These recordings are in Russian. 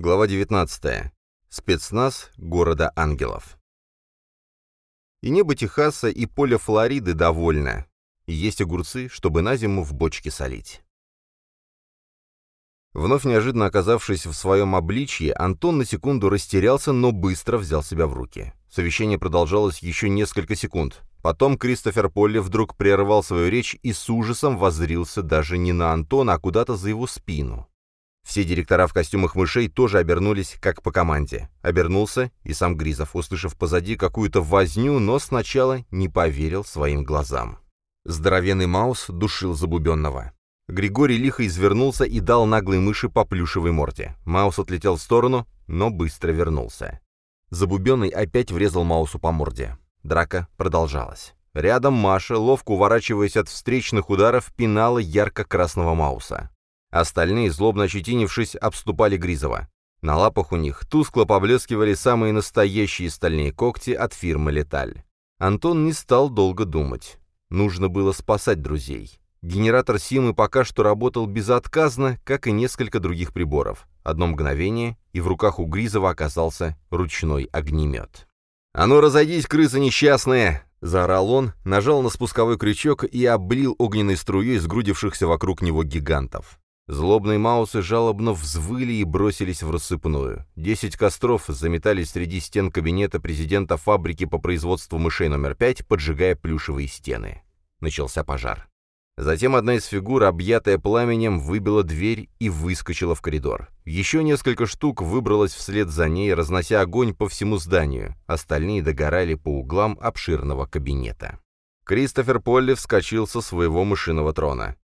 Глава 19. Спецназ города ангелов. И небо Техаса, и поле Флориды довольно. И есть огурцы, чтобы на зиму в бочке солить. Вновь неожиданно оказавшись в своем обличье, Антон на секунду растерялся, но быстро взял себя в руки. Совещание продолжалось еще несколько секунд. Потом Кристофер Полли вдруг прервал свою речь и с ужасом воззрился даже не на Антона, а куда-то за его спину. Все директора в костюмах мышей тоже обернулись, как по команде. Обернулся и сам Гризов, услышав позади какую-то возню, но сначала не поверил своим глазам. Здоровенный Маус душил забубенного. Григорий лихо извернулся и дал наглой мыши по плюшевой морде. Маус отлетел в сторону, но быстро вернулся. Забубенный опять врезал Маусу по морде. Драка продолжалась. Рядом Маша, ловко уворачиваясь от встречных ударов, пинала ярко-красного Мауса. Остальные, злобно ощетинившись, обступали Гризова. На лапах у них тускло поблескивали самые настоящие стальные когти от фирмы «Леталь». Антон не стал долго думать. Нужно было спасать друзей. Генератор Симы пока что работал безотказно, как и несколько других приборов. Одно мгновение, и в руках у Гризова оказался ручной огнемет. «А ну разойдись, крысы несчастные!» — заорал он, нажал на спусковой крючок и облил огненной струей сгрудившихся вокруг него гигантов. Злобные маусы жалобно взвыли и бросились в рассыпную. Десять костров заметались среди стен кабинета президента фабрики по производству мышей номер пять, поджигая плюшевые стены. Начался пожар. Затем одна из фигур, объятая пламенем, выбила дверь и выскочила в коридор. Еще несколько штук выбралось вслед за ней, разнося огонь по всему зданию. Остальные догорали по углам обширного кабинета. Кристофер Полли вскочил со своего мышиного трона.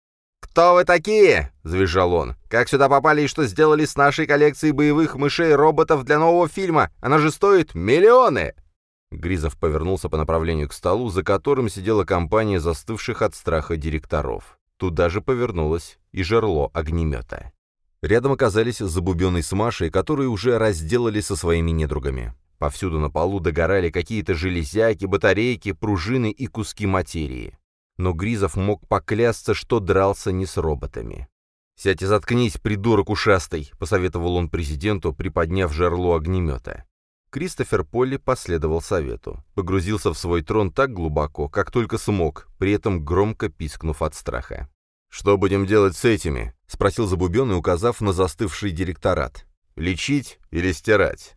«Кто вы такие?» — завизжал он. «Как сюда попали и что сделали с нашей коллекцией боевых мышей-роботов для нового фильма? Она же стоит миллионы!» Гризов повернулся по направлению к столу, за которым сидела компания застывших от страха директоров. Туда же повернулось и жерло огнемета. Рядом оказались забубенный с Машей, которые уже разделали со своими недругами. Повсюду на полу догорали какие-то железяки, батарейки, пружины и куски материи но Гризов мог поклясться, что дрался не с роботами. «Сядь и заткнись, придурок ушастый», — посоветовал он президенту, приподняв жерло огнемета. Кристофер Полли последовал совету. Погрузился в свой трон так глубоко, как только смог, при этом громко пискнув от страха. «Что будем делать с этими?» — спросил Забубенный, указав на застывший директорат. «Лечить или стирать?»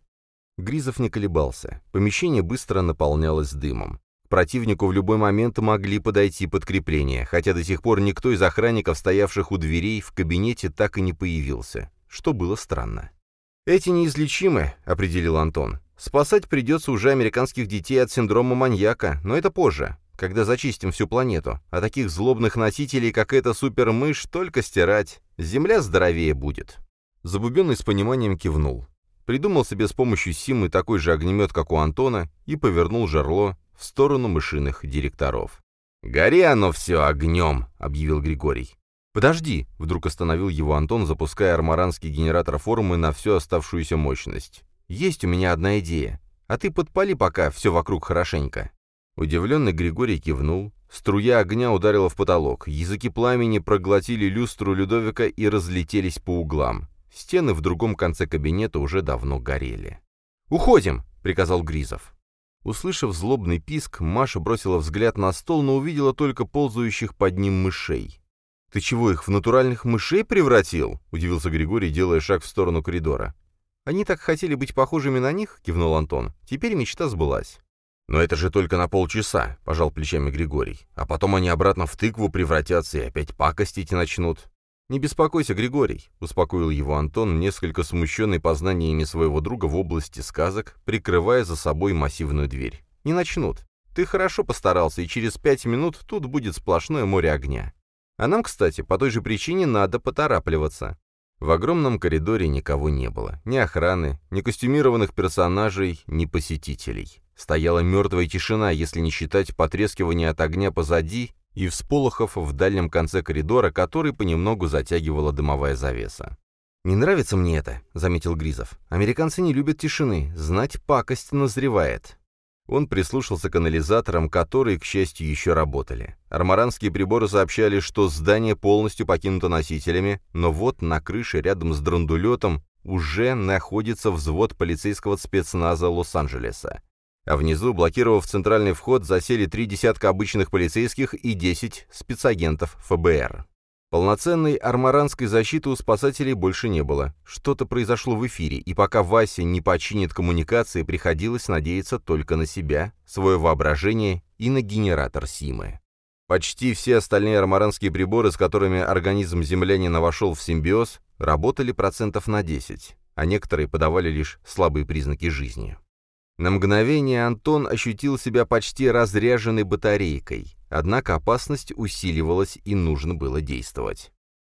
Гризов не колебался. Помещение быстро наполнялось дымом противнику в любой момент могли подойти подкрепления, хотя до сих пор никто из охранников, стоявших у дверей, в кабинете так и не появился, что было странно. «Эти неизлечимы», — определил Антон. «Спасать придется уже американских детей от синдрома маньяка, но это позже, когда зачистим всю планету. А таких злобных носителей, как эта супермышь, только стирать. Земля здоровее будет». Забубенный с пониманием кивнул. Придумал себе с помощью Симы такой же огнемет, как у Антона, и повернул жерло в сторону мышиных директоров. «Гори оно все огнем!» — объявил Григорий. «Подожди!» — вдруг остановил его Антон, запуская армаранский генератор формы на всю оставшуюся мощность. «Есть у меня одна идея. А ты подпали пока все вокруг хорошенько». Удивленный Григорий кивнул. Струя огня ударила в потолок. Языки пламени проглотили люстру Людовика и разлетелись по углам. Стены в другом конце кабинета уже давно горели. «Уходим!» — приказал Гризов. Услышав злобный писк, Маша бросила взгляд на стол, но увидела только ползающих под ним мышей. «Ты чего, их в натуральных мышей превратил?» — удивился Григорий, делая шаг в сторону коридора. «Они так хотели быть похожими на них?» — кивнул Антон. «Теперь мечта сбылась». «Но это же только на полчаса», — пожал плечами Григорий. «А потом они обратно в тыкву превратятся и опять пакостить начнут». «Не беспокойся, Григорий», — успокоил его Антон, несколько смущенный познаниями своего друга в области сказок, прикрывая за собой массивную дверь. «Не начнут. Ты хорошо постарался, и через пять минут тут будет сплошное море огня. А нам, кстати, по той же причине надо поторапливаться». В огромном коридоре никого не было. Ни охраны, ни костюмированных персонажей, ни посетителей. Стояла мертвая тишина, если не считать потрескивания от огня позади и всполохов в дальнем конце коридора, который понемногу затягивала дымовая завеса. «Не нравится мне это», — заметил Гризов. «Американцы не любят тишины, знать пакость назревает». Он прислушался к анализаторам, которые, к счастью, еще работали. Армаранские приборы сообщали, что здание полностью покинуто носителями, но вот на крыше рядом с драндулетом уже находится взвод полицейского спецназа Лос-Анджелеса. А внизу, блокировав центральный вход, засели три десятка обычных полицейских и десять спецагентов ФБР. Полноценной армаранской защиты у спасателей больше не было. Что-то произошло в эфире, и пока Вася не починит коммуникации, приходилось надеяться только на себя, свое воображение и на генератор Симы. Почти все остальные армаранские приборы, с которыми организм землянина вошел в симбиоз, работали процентов на 10, а некоторые подавали лишь слабые признаки жизни. На мгновение Антон ощутил себя почти разряженной батарейкой, однако опасность усиливалась и нужно было действовать.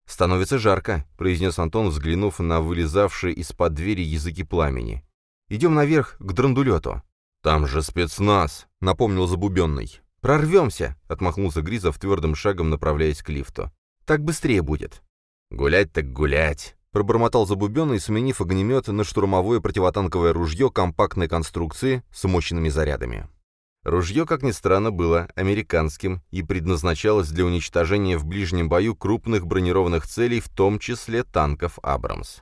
«Становится жарко», — произнес Антон, взглянув на вылезавшие из-под двери языки пламени. «Идем наверх, к драндулету». «Там же спецназ», — напомнил Забубенный. «Прорвемся!» — отмахнулся Гризов твердым шагом, направляясь к лифту. «Так быстрее будет». «Гулять так гулять!» — пробормотал Забубенный, сменив огнемет на штурмовое противотанковое ружье компактной конструкции с мощными зарядами. Ружье, как ни странно, было американским и предназначалось для уничтожения в ближнем бою крупных бронированных целей, в том числе танков «Абрамс».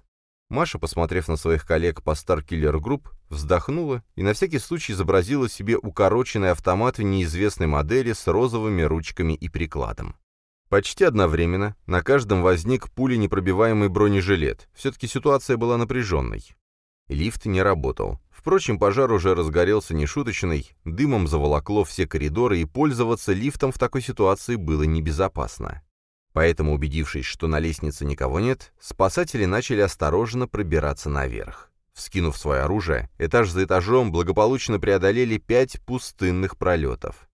Маша, посмотрев на своих коллег по Star Killer Group, вздохнула и на всякий случай изобразила себе укороченный автомат неизвестной модели с розовыми ручками и прикладом. Почти одновременно на каждом возник пуленепробиваемый бронежилет. Все-таки ситуация была напряженной. Лифт не работал. Впрочем, пожар уже разгорелся нешуточный, дымом заволокло все коридоры, и пользоваться лифтом в такой ситуации было небезопасно. Поэтому, убедившись, что на лестнице никого нет, спасатели начали осторожно пробираться наверх. Вскинув свое оружие, этаж за этажом благополучно преодолели пять пустынных пролетов.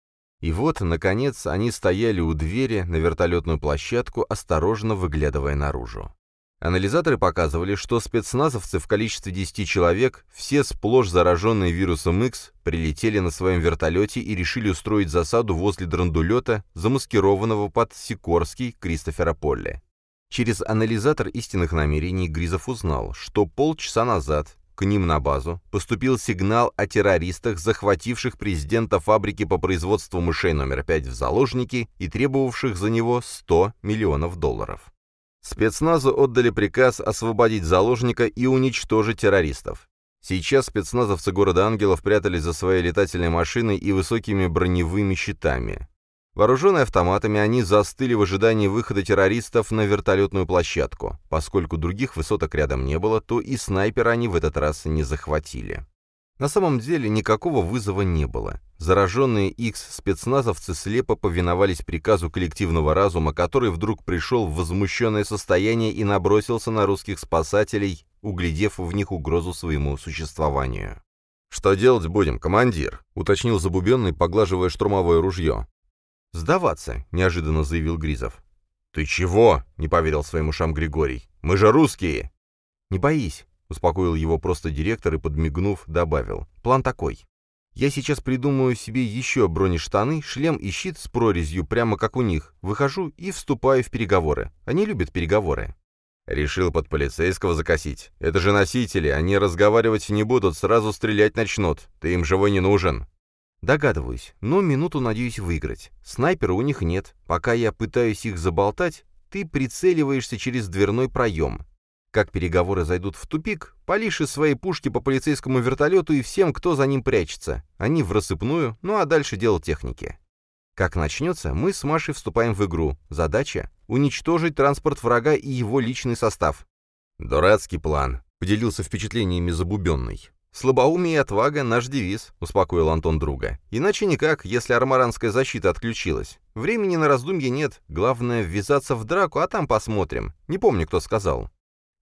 И вот, наконец, они стояли у двери на вертолетную площадку, осторожно выглядывая наружу. Анализаторы показывали, что спецназовцы в количестве 10 человек, все сплошь зараженные вирусом X, прилетели на своем вертолете и решили устроить засаду возле драндулета, замаскированного под Сикорский Кристофера Полли. Через анализатор истинных намерений Гризов узнал, что полчаса назад к ним на базу поступил сигнал о террористах, захвативших президента фабрики по производству мышей номер 5 в заложники и требовавших за него 100 миллионов долларов. Спецназу отдали приказ освободить заложника и уничтожить террористов. Сейчас спецназовцы города Ангелов прятались за своей летательной машиной и высокими броневыми щитами. Вооруженные автоматами, они застыли в ожидании выхода террористов на вертолетную площадку. Поскольку других высоток рядом не было, то и снайпера они в этот раз не захватили. На самом деле никакого вызова не было. Зараженные X спецназовцы слепо повиновались приказу коллективного разума, который вдруг пришел в возмущенное состояние и набросился на русских спасателей, углядев в них угрозу своему существованию. «Что делать будем, командир?» — уточнил Забубенный, поглаживая штурмовое ружье. «Сдаваться», — неожиданно заявил Гризов. «Ты чего?» — не поверил своим ушам Григорий. «Мы же русские!» «Не боись», — успокоил его просто директор и, подмигнув, добавил. «План такой. Я сейчас придумаю себе еще бронештаны, шлем и щит с прорезью, прямо как у них. Выхожу и вступаю в переговоры. Они любят переговоры. Решил под полицейского закосить. Это же носители, они разговаривать не будут, сразу стрелять начнут. Ты им живой не нужен. Догадываюсь, но минуту надеюсь выиграть. Снайпера у них нет. Пока я пытаюсь их заболтать, ты прицеливаешься через дверной проем. Как переговоры зайдут в тупик, полишь из своей пушки по полицейскому вертолету и всем, кто за ним прячется. Они в рассыпную, ну а дальше дело техники. Как начнется, мы с Машей вступаем в игру. Задача — уничтожить транспорт врага и его личный состав. «Дурацкий план», — поделился впечатлениями Забубенный. «Слабоумие и отвага — наш девиз», — успокоил Антон друга. «Иначе никак, если армаранская защита отключилась. Времени на раздумье нет, главное ввязаться в драку, а там посмотрим. Не помню, кто сказал».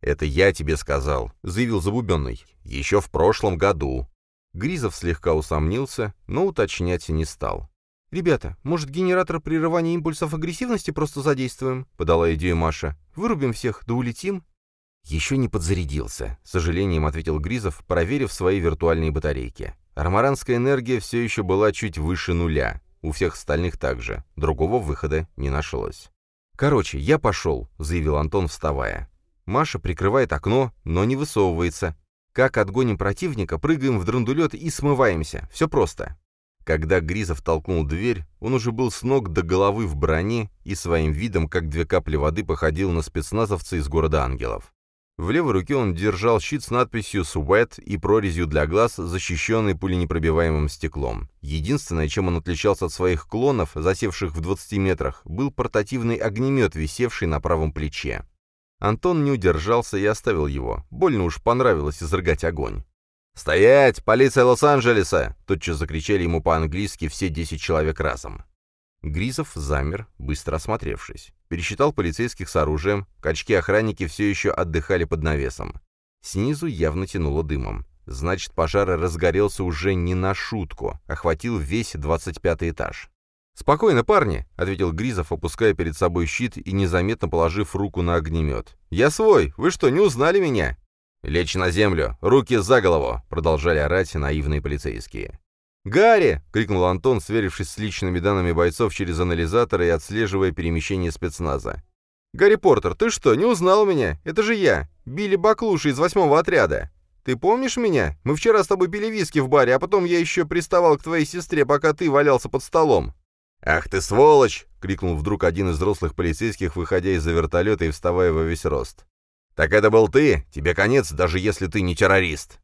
«Это я тебе сказал», — заявил Забубенный. «Еще в прошлом году». Гризов слегка усомнился, но уточнять не стал. «Ребята, может, генератор прерывания импульсов агрессивности просто задействуем?» — подала идею Маша. «Вырубим всех, да улетим?» «Еще не подзарядился», — с сожалением ответил Гризов, проверив свои виртуальные батарейки. Армаранская энергия все еще была чуть выше нуля. У всех остальных также. Другого выхода не нашлось. «Короче, я пошел», — заявил Антон, вставая. Маша прикрывает окно, но не высовывается. Как отгоним противника, прыгаем в драндулет и смываемся. Все просто. Когда Гризов толкнул дверь, он уже был с ног до головы в броне и своим видом, как две капли воды, походил на спецназовца из города ангелов. В левой руке он держал щит с надписью «Sweat» и прорезью для глаз, защищенный пуленепробиваемым стеклом. Единственное, чем он отличался от своих клонов, засевших в 20 метрах, был портативный огнемет, висевший на правом плече. Антон не удержался и оставил его. Больно уж понравилось изрыгать огонь. «Стоять! Полиция Лос-Анджелеса!» — тотчас закричали ему по-английски все 10 человек разом. Гризов замер, быстро осмотревшись. Пересчитал полицейских с оружием, качки-охранники все еще отдыхали под навесом. Снизу явно тянуло дымом. Значит, пожар разгорелся уже не на шутку, охватил весь 25 этаж. «Спокойно, парни», — ответил Гризов, опуская перед собой щит и незаметно положив руку на огнемет. «Я свой! Вы что, не узнали меня?» «Лечь на землю! Руки за голову!» — продолжали орать наивные полицейские. «Гарри!» — крикнул Антон, сверившись с личными данными бойцов через анализатор и отслеживая перемещение спецназа. «Гарри Портер, ты что, не узнал меня? Это же я, Билли Баклуша из восьмого отряда. Ты помнишь меня? Мы вчера с тобой пили виски в баре, а потом я еще приставал к твоей сестре, пока ты валялся под столом». «Ах ты сволочь!» — крикнул вдруг один из взрослых полицейских, выходя из-за вертолета и вставая во весь рост. «Так это был ты? Тебе конец, даже если ты не террорист!»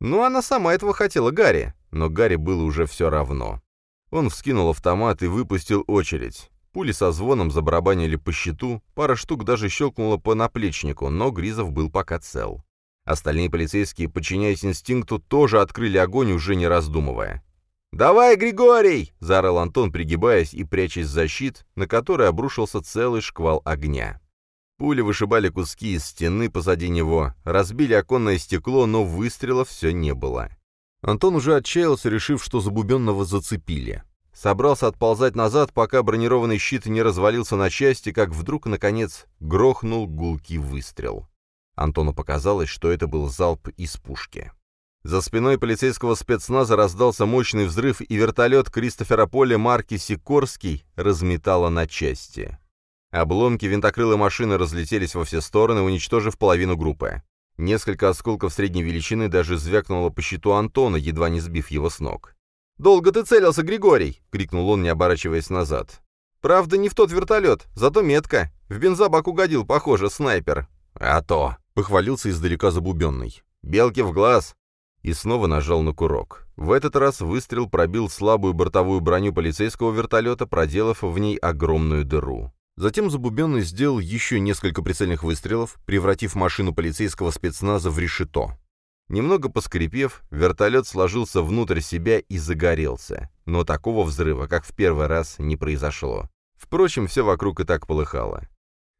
Ну, она сама этого хотела, Гарри. Но Гарри было уже все равно. Он вскинул автомат и выпустил очередь. Пули со звоном забарабанили по щиту, пара штук даже щелкнула по наплечнику, но Гризов был пока цел. Остальные полицейские, подчиняясь инстинкту, тоже открыли огонь, уже не раздумывая. «Давай, Григорий!» — заорал Антон, пригибаясь и прячась за щит, на который обрушился целый шквал огня. Пули вышибали куски из стены позади него, разбили оконное стекло, но выстрелов все не было. Антон уже отчаялся, решив, что Забубенного зацепили. Собрался отползать назад, пока бронированный щит не развалился на части, как вдруг, наконец, грохнул гулкий выстрел. Антону показалось, что это был залп из пушки. За спиной полицейского спецназа раздался мощный взрыв, и вертолет Кристофера Поля марки «Сикорский» разметало на части. Обломки винтокрылой машины разлетелись во все стороны, уничтожив половину группы. Несколько осколков средней величины даже звякнуло по щиту Антона, едва не сбив его с ног. «Долго ты целился, Григорий!» — крикнул он, не оборачиваясь назад. «Правда, не в тот вертолет, зато метко. В бензобак угодил, похоже, снайпер». «А то!» — похвалился издалека забубенный. «Белки в глаз!» И снова нажал на курок. В этот раз выстрел пробил слабую бортовую броню полицейского вертолета, проделав в ней огромную дыру. Затем Забубенный сделал еще несколько прицельных выстрелов, превратив машину полицейского спецназа в решето. Немного поскрипев, вертолет сложился внутрь себя и загорелся. Но такого взрыва, как в первый раз, не произошло. Впрочем, все вокруг и так полыхало.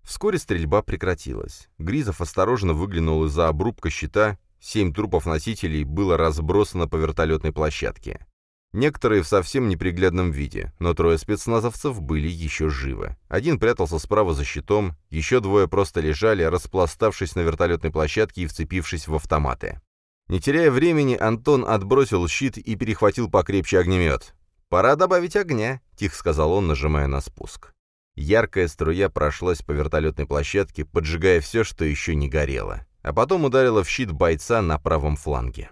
Вскоре стрельба прекратилась. Гризов осторожно выглянул из-за обрубка щита, семь трупов носителей было разбросано по вертолетной площадке. Некоторые в совсем неприглядном виде, но трое спецназовцев были еще живы. Один прятался справа за щитом, еще двое просто лежали, распластавшись на вертолетной площадке и вцепившись в автоматы. Не теряя времени, Антон отбросил щит и перехватил покрепче огнемет. «Пора добавить огня», — тихо сказал он, нажимая на спуск. Яркая струя прошлась по вертолетной площадке, поджигая все, что еще не горело, а потом ударила в щит бойца на правом фланге.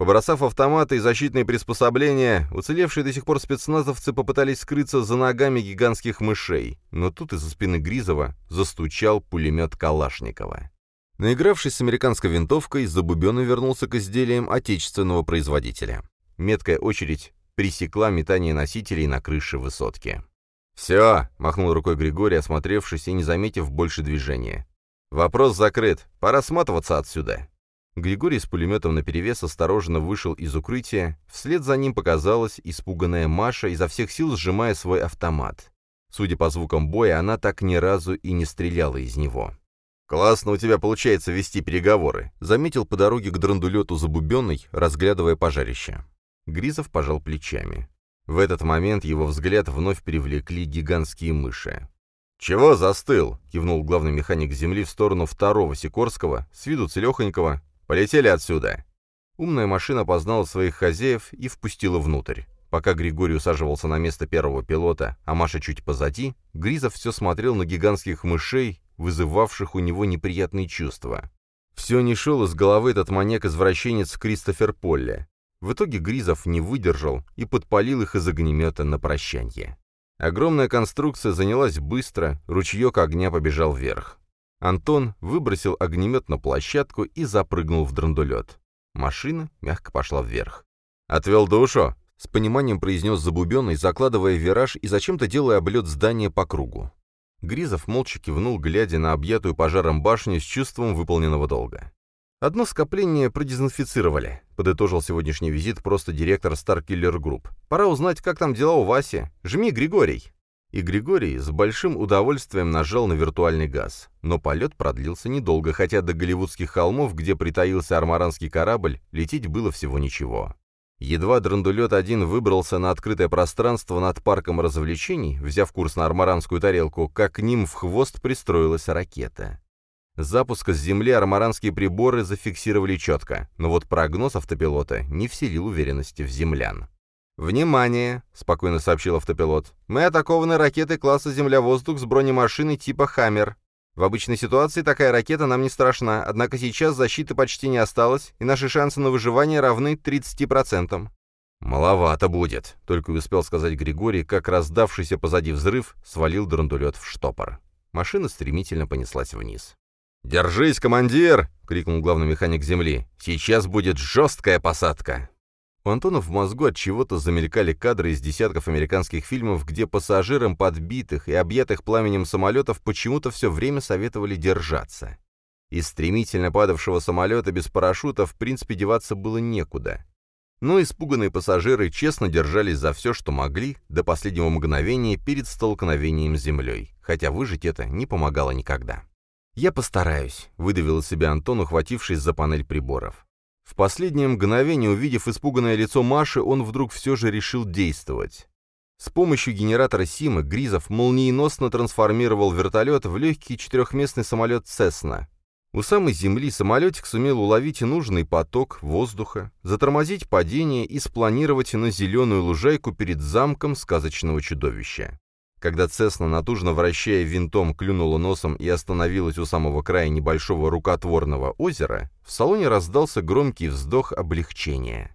Побросав автоматы и защитные приспособления, уцелевшие до сих пор спецназовцы попытались скрыться за ногами гигантских мышей, но тут из-за спины Гризова застучал пулемет Калашникова. Наигравшись с американской винтовкой, Забубенный вернулся к изделиям отечественного производителя. Меткая очередь пресекла метание носителей на крыше высотки. «Все!» — махнул рукой Григорий, осмотревшись и не заметив больше движения. «Вопрос закрыт. Пора сматываться отсюда». Григорий с пулеметом наперевес осторожно вышел из укрытия, вслед за ним показалась испуганная Маша, изо всех сил сжимая свой автомат. Судя по звукам боя, она так ни разу и не стреляла из него. «Классно у тебя получается вести переговоры», — заметил по дороге к драндулету забубенный, разглядывая пожарище. Гризов пожал плечами. В этот момент его взгляд вновь привлекли гигантские мыши. «Чего застыл?» — кивнул главный механик Земли в сторону второго Сикорского, с виду целехонького, «Полетели отсюда!» Умная машина познала своих хозяев и впустила внутрь. Пока Григорий усаживался на место первого пилота, а Маша чуть позади, Гризов все смотрел на гигантских мышей, вызывавших у него неприятные чувства. Все не шел из головы этот маньяк-извращенец Кристофер Полли. В итоге Гризов не выдержал и подпалил их из огнемета на прощанье. Огромная конструкция занялась быстро, ручеек огня побежал вверх. Антон выбросил огнемет на площадку и запрыгнул в драндулет. Машина мягко пошла вверх. «Отвел душу?» — с пониманием произнес Забубенный, закладывая вираж и зачем-то делая облет здания по кругу. Гризов молча кивнул, глядя на объятую пожаром башню с чувством выполненного долга. «Одно скопление продезинфицировали», — подытожил сегодняшний визит просто директор Starkiller Group. «Пора узнать, как там дела у Васи. Жми, Григорий!» И Григорий с большим удовольствием нажал на виртуальный газ. Но полет продлился недолго, хотя до голливудских холмов, где притаился армаранский корабль, лететь было всего ничего. Едва Драндулет-1 выбрался на открытое пространство над парком развлечений, взяв курс на армаранскую тарелку, как к ним в хвост пристроилась ракета. Запуск с Земли армаранские приборы зафиксировали четко, но вот прогноз автопилота не вселил уверенности в землян. «Внимание!» — спокойно сообщил автопилот. «Мы атакованы ракетой класса «Земля-воздух» с бронемашиной типа «Хаммер». В обычной ситуации такая ракета нам не страшна, однако сейчас защиты почти не осталось, и наши шансы на выживание равны 30%. «Маловато будет», — только успел сказать Григорий, как раздавшийся позади взрыв свалил драндулет в штопор. Машина стремительно понеслась вниз. «Держись, командир!» — крикнул главный механик земли. «Сейчас будет жесткая посадка!» У Антона в мозгу от чего-то замелькали кадры из десятков американских фильмов, где пассажирам подбитых и объятых пламенем самолетов почему-то все время советовали держаться. Из стремительно падавшего самолета без парашюта в принципе деваться было некуда. Но испуганные пассажиры честно держались за все, что могли, до последнего мгновения перед столкновением с землей, хотя выжить это не помогало никогда. «Я постараюсь», — выдавил из себя Антон, ухватившись за панель приборов. В последнее мгновение, увидев испуганное лицо Маши, он вдруг все же решил действовать. С помощью генератора Сима Гризов молниеносно трансформировал вертолет в легкий четырехместный самолет «Цесна». У самой земли самолетик сумел уловить нужный поток воздуха, затормозить падение и спланировать на зеленую лужайку перед замком сказочного чудовища. Когда Цесна, натужно вращая винтом, клюнула носом и остановилась у самого края небольшого рукотворного озера, в салоне раздался громкий вздох облегчения.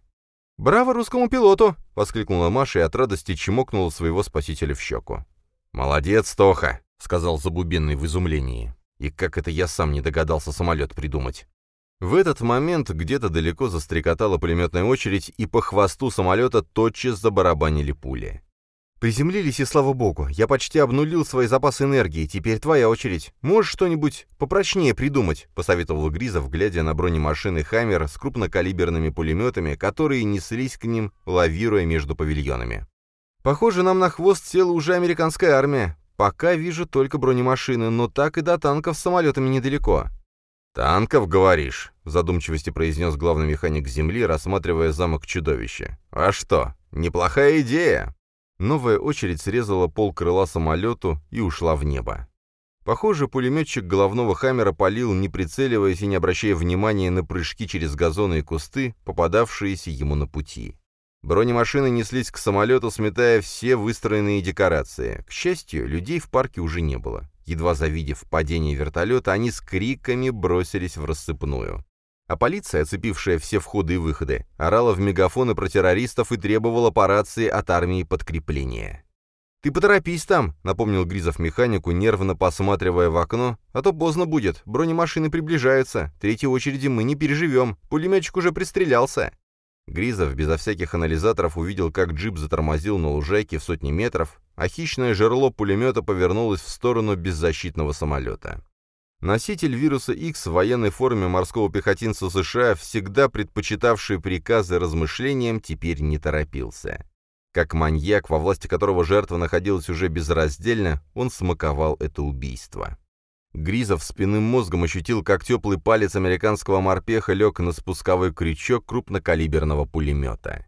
«Браво русскому пилоту!» — воскликнула Маша и от радости чмокнула своего спасителя в щеку. «Молодец, Тоха!» — сказал Забубенный в изумлении. «И как это я сам не догадался самолет придумать?» В этот момент где-то далеко застрекотала пулеметная очередь, и по хвосту самолета тотчас забарабанили пули. Приземлились, и слава богу. Я почти обнулил свои запасы энергии. Теперь твоя очередь. Можешь что-нибудь попрочнее придумать?» — посоветовал Гризов, глядя на бронемашины «Хаммер» с крупнокалиберными пулеметами, которые неслись к ним, лавируя между павильонами. «Похоже, нам на хвост села уже американская армия. Пока вижу только бронемашины, но так и до танков с самолетами недалеко». «Танков, говоришь?» — в задумчивости произнес главный механик Земли, рассматривая замок чудовища. «А что, неплохая идея!» Новая очередь срезала пол крыла самолету и ушла в небо. Похоже, пулеметчик головного «Хаммера» палил, не прицеливаясь и не обращая внимания на прыжки через газоны и кусты, попадавшиеся ему на пути. Бронемашины неслись к самолету, сметая все выстроенные декорации. К счастью, людей в парке уже не было. Едва завидев падение вертолета, они с криками бросились в рассыпную. А полиция, оцепившая все входы и выходы, орала в мегафоны про террористов и требовала по рации от армии подкрепления. «Ты поторопись там», — напомнил Гризов механику, нервно посматривая в окно, «а то поздно будет, бронемашины приближаются, третьей очереди мы не переживем, пулеметчик уже пристрелялся». Гризов безо всяких анализаторов увидел, как джип затормозил на лужайке в сотни метров, а хищное жерло пулемета повернулось в сторону беззащитного самолета. Носитель вируса X в военной форме морского пехотинца США, всегда предпочитавший приказы размышлениям, теперь не торопился. Как маньяк, во власти которого жертва находилась уже безраздельно, он смаковал это убийство. Гризов спинным мозгом ощутил, как теплый палец американского морпеха лег на спусковой крючок крупнокалиберного пулемета.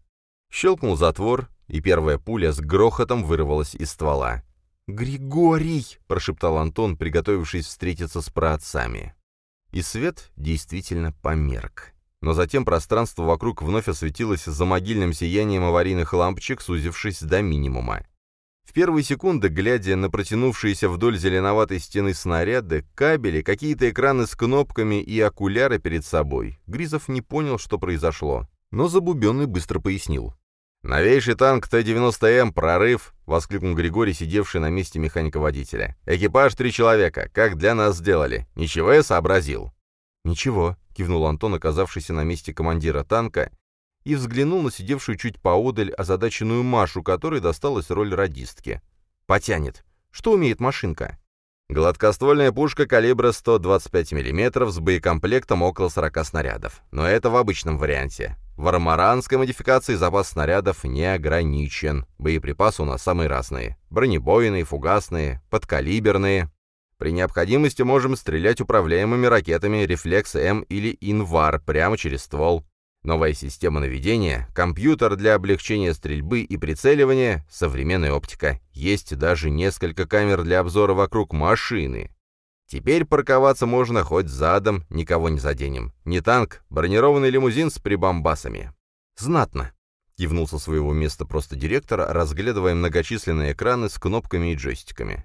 Щелкнул затвор, и первая пуля с грохотом вырвалась из ствола. «Григорий!» — прошептал Антон, приготовившись встретиться с праотцами. И свет действительно померк. Но затем пространство вокруг вновь осветилось за могильным сиянием аварийных лампочек, сузившись до минимума. В первые секунды, глядя на протянувшиеся вдоль зеленоватой стены снаряды, кабели, какие-то экраны с кнопками и окуляры перед собой, Гризов не понял, что произошло, но Забубенный быстро пояснил. «Новейший танк Т-90М, прорыв!» — воскликнул Григорий, сидевший на месте механика-водителя. «Экипаж три человека. Как для нас сделали? Ничего я сообразил?» «Ничего», — кивнул Антон, оказавшийся на месте командира танка, и взглянул на сидевшую чуть поодаль озадаченную Машу, которой досталась роль радистки. «Потянет. Что умеет машинка?» Гладкоствольная пушка калибра 125 мм с боекомплектом около 40 снарядов. Но это в обычном варианте. В армаранской модификации запас снарядов не ограничен. Боеприпасы у нас самые разные. Бронебойные, фугасные, подкалиберные. При необходимости можем стрелять управляемыми ракетами «Рефлекс М» или «Инвар» прямо через ствол. Новая система наведения, компьютер для облегчения стрельбы и прицеливания, современная оптика. Есть даже несколько камер для обзора вокруг машины. Теперь парковаться можно хоть задом, никого не заденем. Не танк, бронированный лимузин с прибамбасами. Знатно. Кивнул со своего места просто директор, разглядывая многочисленные экраны с кнопками и джойстиками.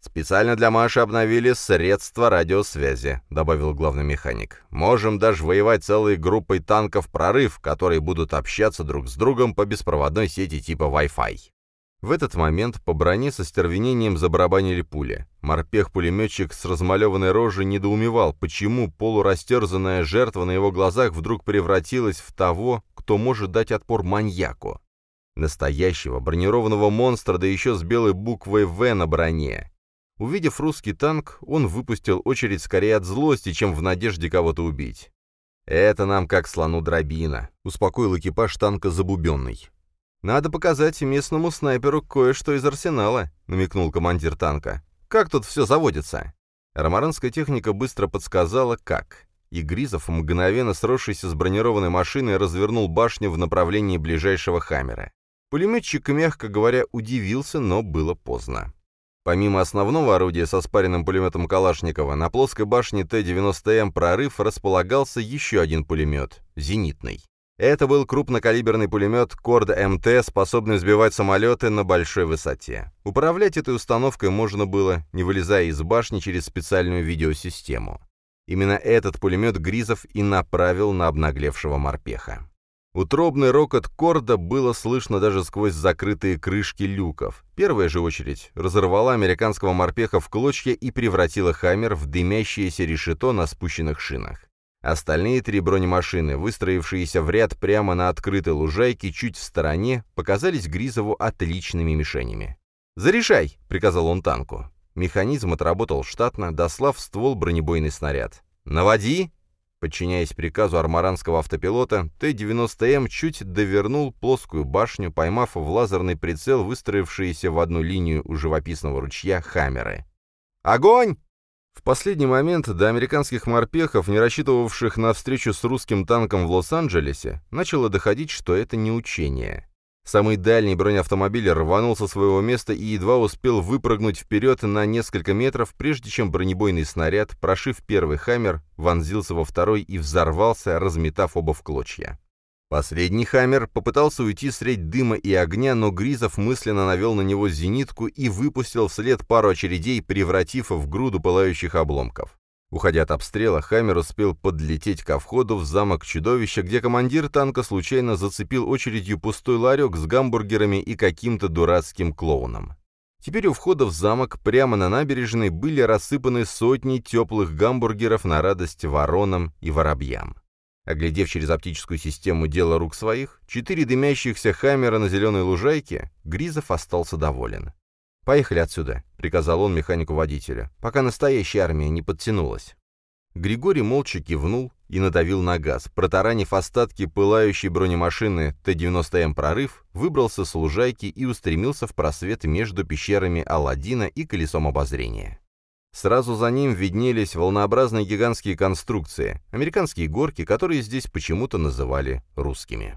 «Специально для Маши обновили средства радиосвязи», — добавил главный механик. «Можем даже воевать целой группой танков «Прорыв», которые будут общаться друг с другом по беспроводной сети типа Wi-Fi». В этот момент по броне со стервенением забарабанили пули. Морпех-пулеметчик с размалеванной рожей недоумевал, почему полурастерзанная жертва на его глазах вдруг превратилась в того, кто может дать отпор маньяку. Настоящего бронированного монстра, да еще с белой буквой «В» на броне. Увидев русский танк, он выпустил очередь скорее от злости, чем в надежде кого-то убить. «Это нам как слону дробина», — успокоил экипаж танка забубенный. «Надо показать местному снайперу кое-что из арсенала», — намекнул командир танка. «Как тут все заводится?» Ромаранская техника быстро подсказала, как. И Гризов, мгновенно сросшийся с бронированной машиной, развернул башню в направлении ближайшего «Хаммера». Пулеметчик, мягко говоря, удивился, но было поздно. Помимо основного орудия со спаренным пулеметом Калашникова, на плоской башне Т-90М «Прорыв» располагался еще один пулемет — зенитный. Это был крупнокалиберный пулемет Корд МТ, способный сбивать самолеты на большой высоте. Управлять этой установкой можно было, не вылезая из башни через специальную видеосистему. Именно этот пулемет Гризов и направил на обнаглевшего морпеха. Утробный рокот корда было слышно даже сквозь закрытые крышки люков. Первая же очередь разорвала американского морпеха в клочья и превратила «Хаммер» в дымящееся решето на спущенных шинах. Остальные три бронемашины, выстроившиеся в ряд прямо на открытой лужайке чуть в стороне, показались Гризову отличными мишенями. «Зарешай!» — приказал он танку. Механизм отработал штатно, дослав ствол бронебойный снаряд. «Наводи!» Подчиняясь приказу армаранского автопилота, Т-90М чуть довернул плоскую башню, поймав в лазерный прицел выстроившиеся в одну линию у живописного ручья хаммеры. «Огонь!» В последний момент до американских морпехов, не рассчитывавших на встречу с русским танком в Лос-Анджелесе, начало доходить, что это не учение. Самый дальний бронеавтомобиль рванул со своего места и едва успел выпрыгнуть вперед на несколько метров, прежде чем бронебойный снаряд, прошив первый «Хаммер», вонзился во второй и взорвался, разметав оба в клочья. Последний «Хаммер» попытался уйти средь дыма и огня, но Гризов мысленно навел на него зенитку и выпустил вслед пару очередей, превратив в груду пылающих обломков. Уходя от обстрела, Хаммер успел подлететь ко входу в замок чудовища, где командир танка случайно зацепил очередью пустой ларек с гамбургерами и каким-то дурацким клоуном. Теперь у входа в замок прямо на набережной были рассыпаны сотни теплых гамбургеров на радость воронам и воробьям. Оглядев через оптическую систему дело рук своих, четыре дымящихся хаммера на зеленой лужайке, Гризов остался доволен. «Поехали отсюда», — приказал он механику-водителя, пока настоящая армия не подтянулась. Григорий молча кивнул и надавил на газ, протаранив остатки пылающей бронемашины Т-90М «Прорыв», выбрался с лужайки и устремился в просвет между пещерами Алладина и колесом обозрения. Сразу за ним виднелись волнообразные гигантские конструкции, американские горки, которые здесь почему-то называли русскими.